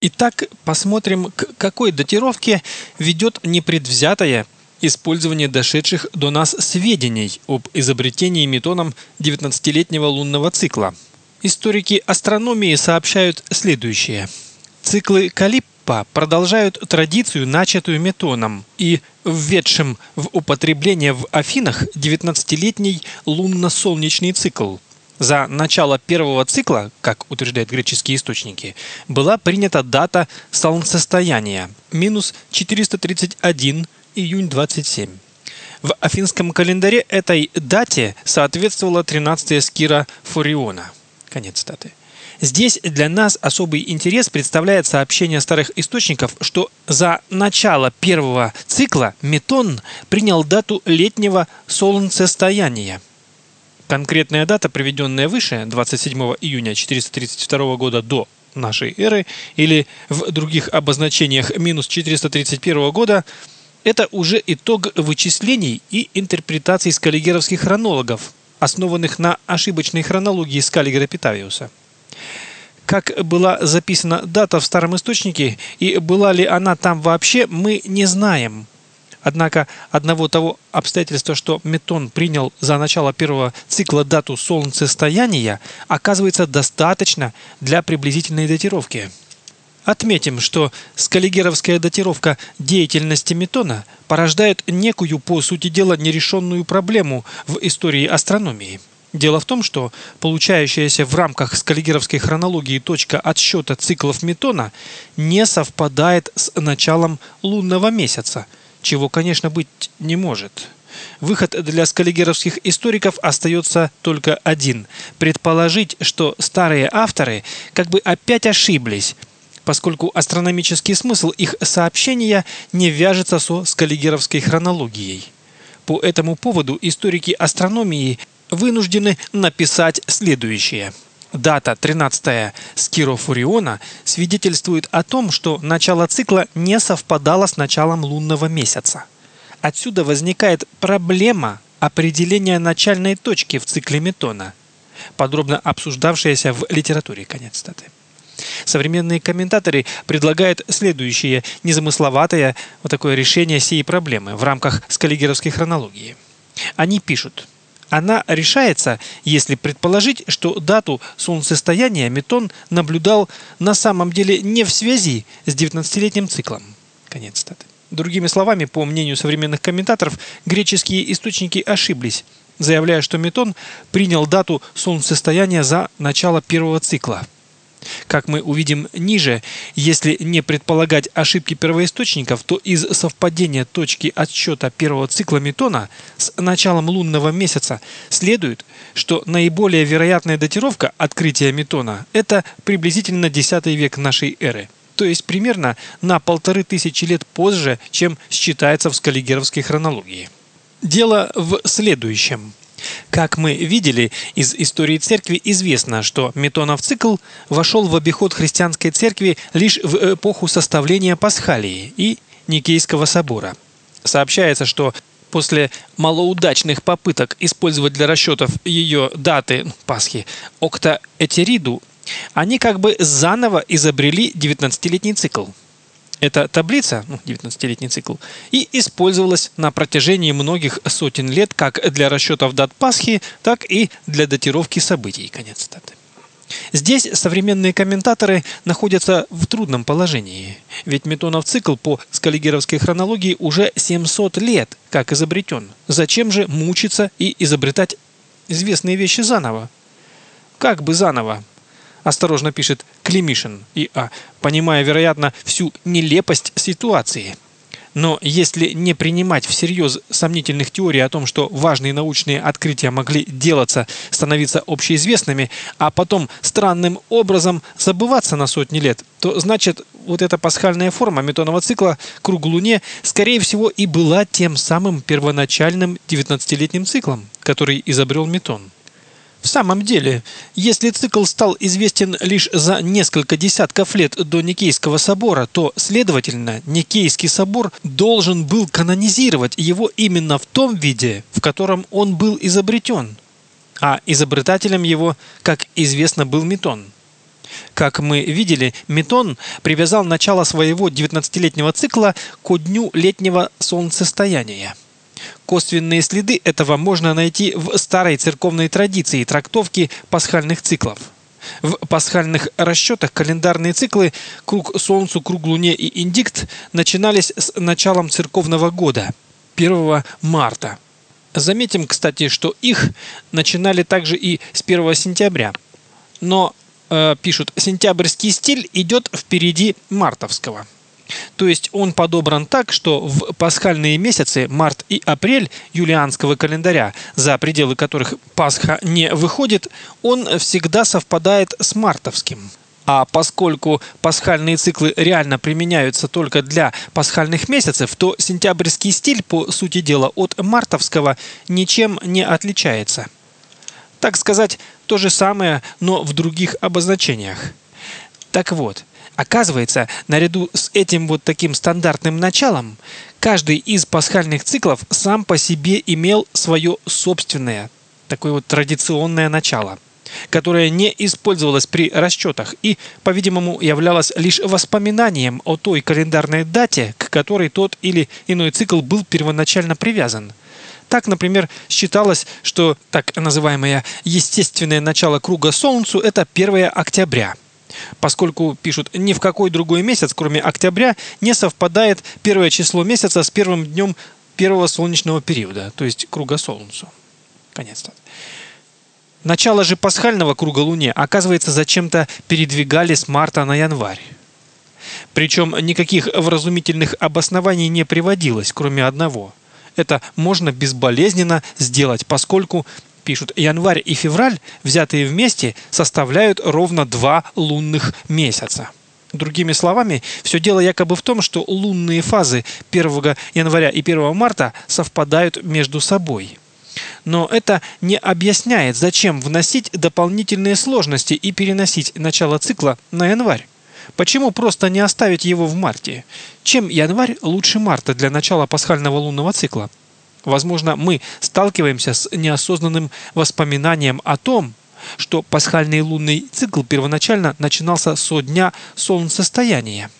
Итак, посмотрим, к какой датировке ведет непредвзятое использование дошедших до нас сведений об изобретении метоном 19-летнего лунного цикла. Историки астрономии сообщают следующее. Циклы Калиппа продолжают традицию, начатую метоном и введшим в употребление в Афинах 19-летний лунно-солнечный цикл – за начало первого цикла, как утверждают греческие источники, была принята дата солнцестояния – минус 431 июнь 27. В афинском календаре этой дате соответствовала 13 скира Фуриона. Конец даты. Здесь для нас особый интерес представляет сообщение старых источников, что за начало первого цикла Метон принял дату летнего солнцестояния – Конкретная дата, приведенная выше, 27 июня 432 года до нашей эры, или в других обозначениях минус 431 года, это уже итог вычислений и интерпретаций скаллигеровских хронологов, основанных на ошибочной хронологии Скаллигера Питавиуса. Как была записана дата в старом источнике и была ли она там вообще, мы не знаем. Однако одного того обстоятельства, что Метон принял за начало первого цикла дату солнцестояния, оказывается достаточно для приблизительной датировки. Отметим, что скаллигеровская датировка деятельности Метона порождает некую, по сути дела, нерешенную проблему в истории астрономии. Дело в том, что получающаяся в рамках скаллигеровской хронологии точка отсчета циклов Метона не совпадает с началом лунного месяца – чего, конечно, быть не может. Выход для скаллигеровских историков остается только один – предположить, что старые авторы как бы опять ошиблись, поскольку астрономический смысл их сообщения не вяжется со скаллигеровской хронологией. По этому поводу историки астрономии вынуждены написать следующее – Дата 13 Скирофуриона свидетельствует о том, что начало цикла не совпадало с началом лунного месяца. Отсюда возникает проблема определения начальной точки в цикле Метона, подробно обсуждавшаяся в литературе. Конец статы. Современные комментаторы предлагают следующее незамысловатое вот такое решение сей проблемы в рамках скаллигеровской хронологии. Они пишут – она решается, если предположить, что дату солнцестояния Метон наблюдал на самом деле не в связи с 19-летним циклом. Конец статы. Другими словами, по мнению современных комментаторов, греческие источники ошиблись, заявляя, что Метон принял дату солнцестояния за начало первого цикла – как мы увидим ниже, если не предполагать ошибки первоисточников, то из совпадения точки отсчета первого цикла Метона с началом лунного месяца следует, что наиболее вероятная датировка открытия Метона – это приблизительно X век нашей эры то есть примерно на полторы тысячи лет позже, чем считается в скаллигеровской хронологии. Дело в следующем. Как мы видели, из истории церкви известно, что Метонов цикл вошел в обиход христианской церкви лишь в эпоху составления Пасхалии и Никейского собора. Сообщается, что после малоудачных попыток использовать для расчетов ее даты ну, Пасхи октаэтериду, они как бы заново изобрели 19-летний цикл. Эта таблица, ну, 19-летний цикл, и использовалась на протяжении многих сотен лет как для расчетов дат Пасхи, так и для датировки событий. Конец даты. Здесь современные комментаторы находятся в трудном положении, ведь Метонов цикл по скаллигеровской хронологии уже 700 лет как изобретен. Зачем же мучиться и изобретать известные вещи заново? Как бы заново? Осторожно пишет Климишин И.А., понимая, вероятно, всю нелепость ситуации. Но если не принимать всерьез сомнительных теорий о том, что важные научные открытия могли делаться, становиться общеизвестными, а потом странным образом забываться на сотни лет, то значит вот эта пасхальная форма метонного цикла круг Луне скорее всего и была тем самым первоначальным 19-летним циклом, который изобрел метон. В самом деле, если цикл стал известен лишь за несколько десятков лет до Никейского собора, то, следовательно, Никейский собор должен был канонизировать его именно в том виде, в котором он был изобретен. А изобретателем его, как известно, был Метон. Как мы видели, Метон привязал начало своего 19-летнего цикла к дню летнего солнцестояния. Косвенные следы этого можно найти в старой церковной традиции трактовки пасхальных циклов. В пасхальных расчетах календарные циклы «Круг Солнцу», «Круг Луне» и «Индикт» начинались с началом церковного года, 1 марта. Заметим, кстати, что их начинали также и с 1 сентября. Но, э, пишут, сентябрьский стиль идет впереди мартовского. То есть он подобран так, что в пасхальные месяцы, март и апрель юлианского календаря, за пределы которых Пасха не выходит, он всегда совпадает с мартовским. А поскольку пасхальные циклы реально применяются только для пасхальных месяцев, то сентябрьский стиль, по сути дела, от мартовского ничем не отличается. Так сказать, то же самое, но в других обозначениях. Так вот, Оказывается, наряду с этим вот таким стандартным началом, каждый из пасхальных циклов сам по себе имел свое собственное, такое вот традиционное начало, которое не использовалось при расчетах и, по-видимому, являлось лишь воспоминанием о той календарной дате, к которой тот или иной цикл был первоначально привязан. Так, например, считалось, что так называемое естественное начало круга Солнцу – это 1 октября – поскольку, пишут, ни в какой другой месяц, кроме октября, не совпадает первое число месяца с первым днем первого солнечного периода, то есть круга Солнцу. Конец. Начало же пасхального круга Луне, оказывается, зачем-то передвигали с марта на январь. Причем никаких вразумительных обоснований не приводилось, кроме одного. Это можно безболезненно сделать, поскольку пишут, январь и февраль, взятые вместе, составляют ровно два лунных месяца. Другими словами, все дело якобы в том, что лунные фазы 1 января и 1 марта совпадают между собой. Но это не объясняет, зачем вносить дополнительные сложности и переносить начало цикла на январь. Почему просто не оставить его в марте? Чем январь лучше марта для начала пасхального лунного цикла? Возможно, мы сталкиваемся с неосознанным воспоминанием о том, что пасхальный лунный цикл первоначально начинался со дня солнцестояния.